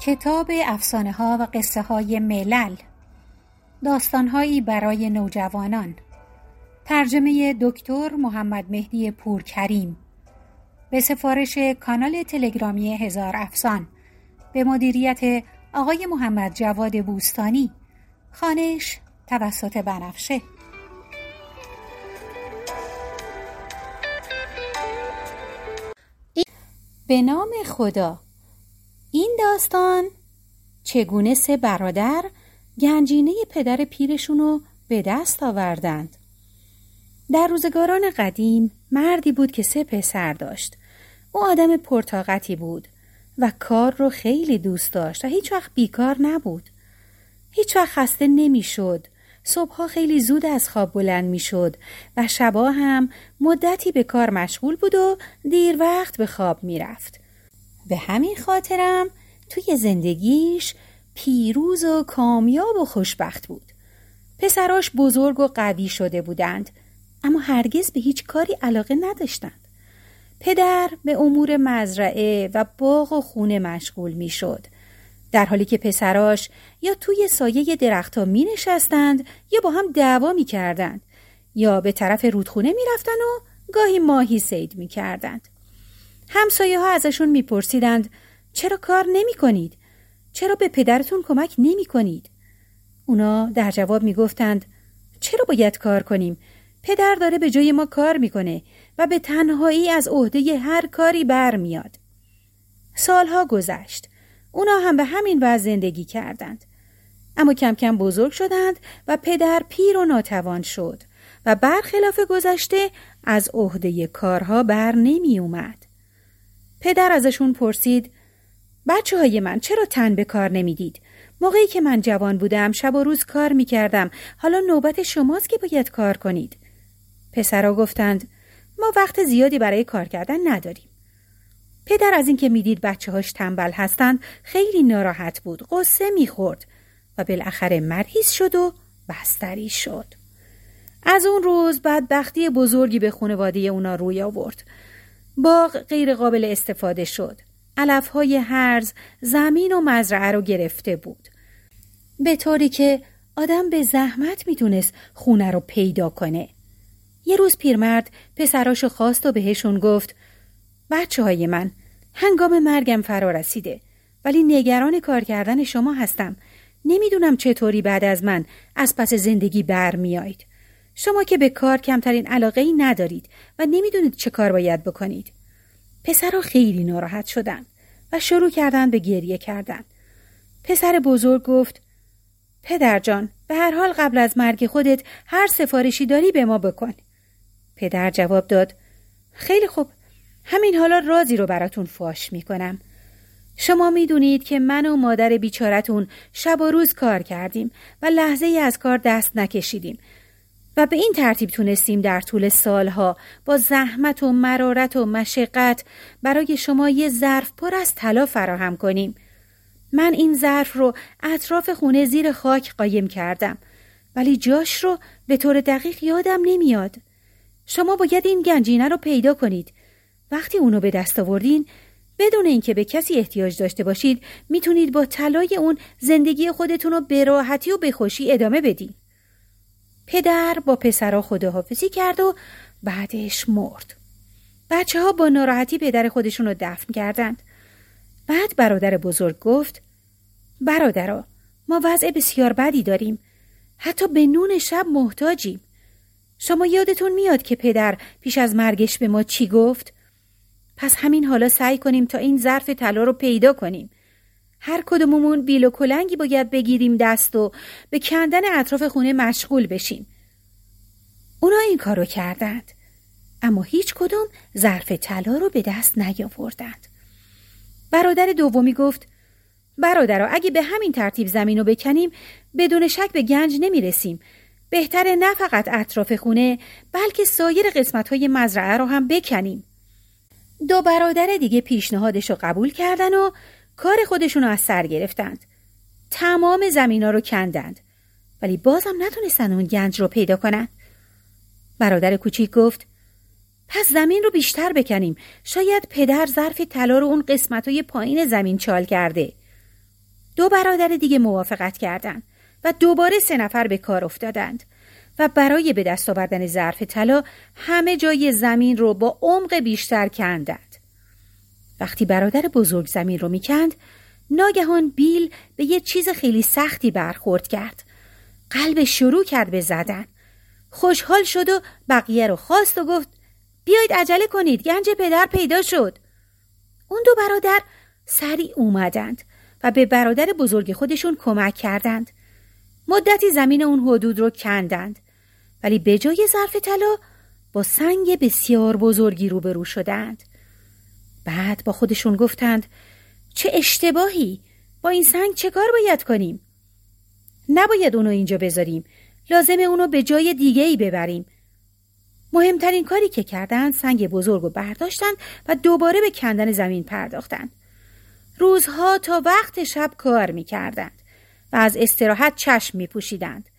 کتاب افسانه ها و قصه های ملل داستانهایی برای نوجوانان. ترجمه دکتر محمد مهدی پورکریم. به سفارش کانال تلگرامی هزار افسان. به مدیریت آقای محمد جواد بوستانی. خانش توسط بنفشه. به نام خدا. داستان. چگونه سه برادر گنجینه پدر پیرشونو به دست آوردند. در روزگاران قدیم مردی بود که سه پسر داشت. او آدم پرتاقتی بود و کار رو خیلی دوست داشت و هیچ وقت بیکار نبود. هیچ وقت خسته نمی‌شد. صبحها خیلی زود از خواب بلند می‌شد و شبا هم مدتی به کار مشغول بود و دیر وقت به خواب می‌رفت. به همین خاطرم توی زندگیش پیروز و کامیاب و خوشبخت بود پسراش بزرگ و قوی شده بودند اما هرگز به هیچ کاری علاقه نداشتند پدر به امور مزرعه و باغ و خونه مشغول می شد. در حالی که پسراش یا توی سایه درختها می نشستند یا با هم دعوا می کردند یا به طرف رودخونه می رفتن و گاهی ماهی سید می کردند. همسایه ها ازشون می پرسیدند چرا کار نمی کنید؟ چرا به پدرتون کمک نمی کنید؟ اونا در جواب می گفتند چرا باید کار کنیم؟ پدر داره به جای ما کار می‌کنه و به تنهایی از عهده هر کاری برمیاد. سالها گذشت. اونا هم به همین وضع زندگی کردند. اما کم کم بزرگ شدند و پدر پیر و ناتوان شد و برخلاف گذشته از عهده کارها بر نمی اومد. پدر ازشون پرسید بچه های من چرا تن به کار نمی‌دید؟ موقعی که من جوان بودم شب و روز کار می کردم حالا نوبت شماست که باید کار کنید. پسرا گفتند ما وقت زیادی برای کار کردن نداریم. پدر از اینکه می‌دید بچه هاش تنبل هستند خیلی ناراحت بود قصه می‌خورد و بالاخره مرهیز شد و بستری شد. از اون روز بدبختی بزرگی به خانواده اونا روی آورد. باغ غیر قابل استفاده شد. علفهای هرز زمین و مزرعه رو گرفته بود. به طوری که آدم به زحمت می‌تونست خونه رو پیدا کنه. یه روز پیرمرد پسراشو خواست و بهشون گفت بچه های من هنگام مرگم فرا رسیده ولی نگران کار کردن شما هستم نمی‌دونم چطوری بعد از من از پس زندگی برمیایید شما که به کار کمترین علاقه ای ندارید و نمی‌دونید چه کار باید بکنید پسرها خیلی ناراحت شدند و شروع کردن به گریه کردن. پسر بزرگ گفت پدر جان به هر حال قبل از مرگ خودت هر سفارشی داری به ما بکن. پدر جواب داد خیلی خوب همین حالا رازی رو براتون فاش می‌کنم. شما می‌دونید که من و مادر بیچارتون شب و روز کار کردیم و لحظه ای از کار دست نکشیدیم و به این ترتیب تونستیم در طول سالها با زحمت و مرارت و مشقت برای شما یه ظرف پر از طلا فراهم کنیم. من این ظرف رو اطراف خونه زیر خاک قایم کردم ولی جاش رو به طور دقیق یادم نمیاد. شما باید این گنجینه رو پیدا کنید. وقتی اونو به دست آوردین بدون اینکه به کسی احتیاج داشته باشید می‌تونید با طلای اون زندگی خودتون رو به راحتی و به خوشی ادامه بدین. پدر با پسرها خداحافظی کرد و بعدش مرد. بچه ها با ناراحتی پدر خودشون رو دفن کردند. بعد برادر بزرگ گفت برادرا ما وضع بسیار بدی داریم. حتی به نون شب محتاجیم. شما یادتون میاد که پدر پیش از مرگش به ما چی گفت؟ پس همین حالا سعی کنیم تا این ظرف طلا رو پیدا کنیم. هر کدوممون بیل و کلنگی باید بگیریم دست و به کندن اطراف خونه مشغول بشیم. اونا این کارو کردند. اما هیچ کدوم ظرف طلا رو به دست نیاوردند. برادر دومی گفت برادرها اگه به همین ترتیب زمین رو بکنیم بدون شک به گنج نمی‌رسیم. بهتره نه فقط اطراف خونه بلکه سایر قسمت های مزرعه رو هم بکنیم. دو برادر دیگه پیشنهادش رو قبول کردن و کار خودشون رو از سر گرفتند. تمام زمینا رو کندند. ولی بازم نتونستن اون گنج رو پیدا کنند. برادر کوچیک گفت پس زمین رو بیشتر بکنیم. شاید پدر ظرف طلا رو اون قسمت های پایین زمین چال کرده. دو برادر دیگه موافقت کردند و دوباره سه نفر به کار افتادند و برای به دست آوردن ظرف طلا همه جای زمین رو با عمق بیشتر کندند. وقتی برادر بزرگ زمین رو می‌کند ناگهان بیل به یه چیز خیلی سختی برخورد کرد. قلب شروع کرد به زدن. خوشحال شد و بقیه رو خواست و گفت بیایید عجله کنید گنج پدر پیدا شد. اون دو برادر سریع اومدند و به برادر بزرگ خودشون کمک کردند. مدتی زمین اون حدود رو کندند ولی به جای ظرف طلا با سنگ بسیار بزرگی روبرو شدند. بعد با خودشون گفتند چه اشتباهی! با این سنگ چه کار باید کنیم؟ نباید اونو اینجا بذاریم. لازمه اونو به جای دیگه ای ببریم. مهمترین کاری که کردند سنگ بزرگ رو برداشتند و دوباره به کندن زمین پرداختند. روزها تا وقت شب کار می‌کردند و از استراحت چشم میپوشیدند.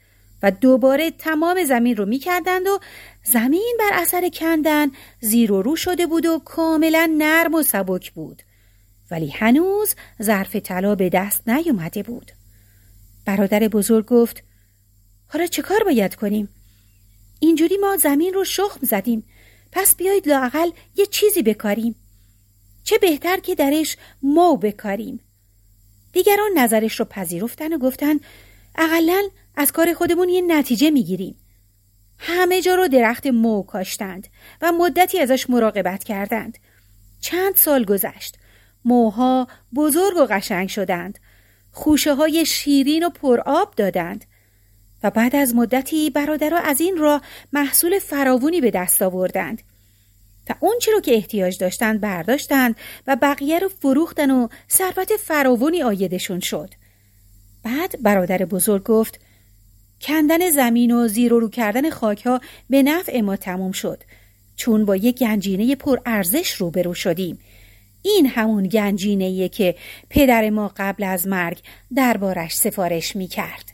و دوباره تمام زمین رو می‌کردند و زمین بر اثر کندن زیر و رو شده بود و کاملا نرم و سبک بود. ولی هنوز ظرف طلا به دست نیومده بود. برادر بزرگ گفت حالا چه کار باید کنیم؟ اینجوری ما زمین رو شخم زدیم. پس بیایید لاقل یه چیزی بکاریم. چه بهتر که درش مو بکاریم. دیگران نظرش رو پذیرفتن و گفتن اقلا از کار خودمون یه نتیجه می‌گیریم. همه جا رو درخت مو کاشتند و مدتی ازش مراقبت کردند. چند سال گذشت. موها بزرگ و قشنگ شدند. خوشه های شیرین و پرآب دادند. و بعد از مدتی برادرها از این راه محصول فراوونی به دست آوردند. و اون چی رو که احتیاج داشتند برداشتند و بقیه رو فروختن و ثروت فراوونی آیدشون شد. بعد برادر بزرگ گفت کندن زمین و زیر و رو کردن خاک ها به نفع ما تموم شد چون با یک گنجینه پر ارزش روبرو شدیم این همون گنجینه که پدر ما قبل از مرگ دربارش سفارش می کرد.